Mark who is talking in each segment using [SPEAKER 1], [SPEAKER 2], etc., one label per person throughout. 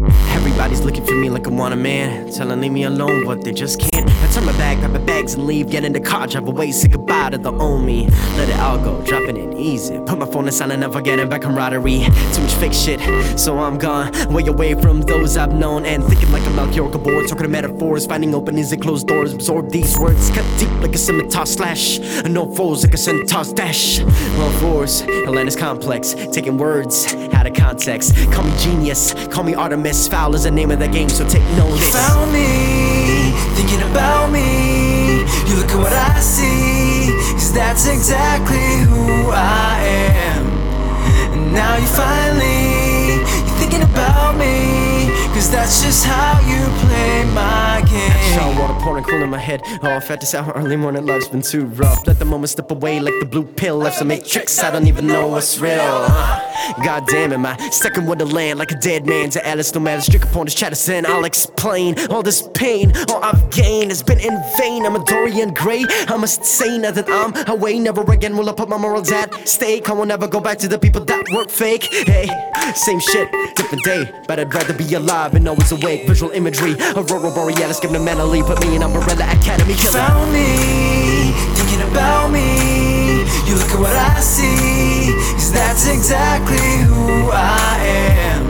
[SPEAKER 1] Everybody's looking for me like I'm wanted man. Telling leave me alone, but they just can't. I turn my back, grab my bags and leave. Get in the car, drive away, say goodbye to the old me. Let it all go, dropping it easy. Put my phone in silent, never getting back camaraderie. Too much fake shit, so I'm gone. Way away from those I've known. And thinking like a Melchior Gabor, talking to metaphors. Finding openings and closed doors. Absorb these words, cut deep like a scimitar slash. And no foes like a centaur's dash. Well, force, Atlantis complex. Taking words out of context. Call me genius, call me Artemis. Foul is the name of the game, so take notice.
[SPEAKER 2] found me thinking about me. You look at what I see, cause that's exactly who I am. And now you finally, you're thinking about me, cause that's just how you play my game.
[SPEAKER 1] Water pouring cool in my head. Oh, I've had this hour early morning life's been too rough. Let the moment slip away like the blue pill. Left some matrix, I don't even know what's real. Uh, God damn it, my second with the land like a dead man to Alice. No matter strict upon this chatter sin, I'll explain all this pain. All I've gained has been in vain. I'm a Dorian Gray. I must say now that I'm away. Never again will I put my morals at stake. I will never go back to the people that were fake. Hey, same shit, different day. But I'd rather be alive and always awake. Visual imagery, Aurora Borealis, give mentally. Put me in Umbrella Academy killer.
[SPEAKER 2] found me thinking about me. You look at what I see, cause that's exactly who I am.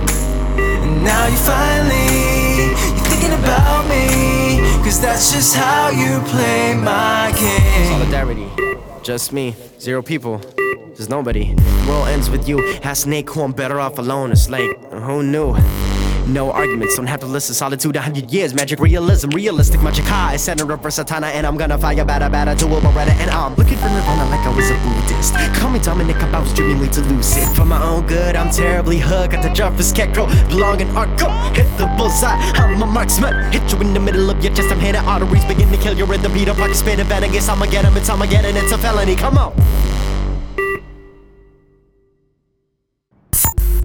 [SPEAKER 2] And now you finally, you're thinking about me, cause that's just how you play my game.
[SPEAKER 1] Solidarity, just me, zero people. There's nobody. World ends with you. Ask Nate who I'm better off alone. It's like, who knew? No arguments, don't have to listen. Solitude, a hundred years, magic realism, realistic magic high. Center of Versatana, and I'm gonna fire batter batter to a Beretta, and I'm looking for Nirvana like I was a Buddhist. Call me Dominic, I was dreaming way too lucid. For my own good, I'm terribly hooked. Got the job for scarecrow, belong in art. Go hit the bullseye. I'm a marksman. Hit you in the middle of your chest. I'm hitting arteries, begin to kill your rhythm. Peter Parker, spit a venom. Guess I'ma get him. It's Armageddon. It's a felony. Come on.